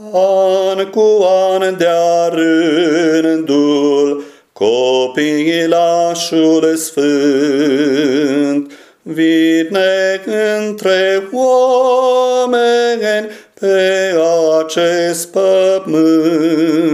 An cu an de-a rândul, copilașul sfânt, vine între oameni pe acest pământ.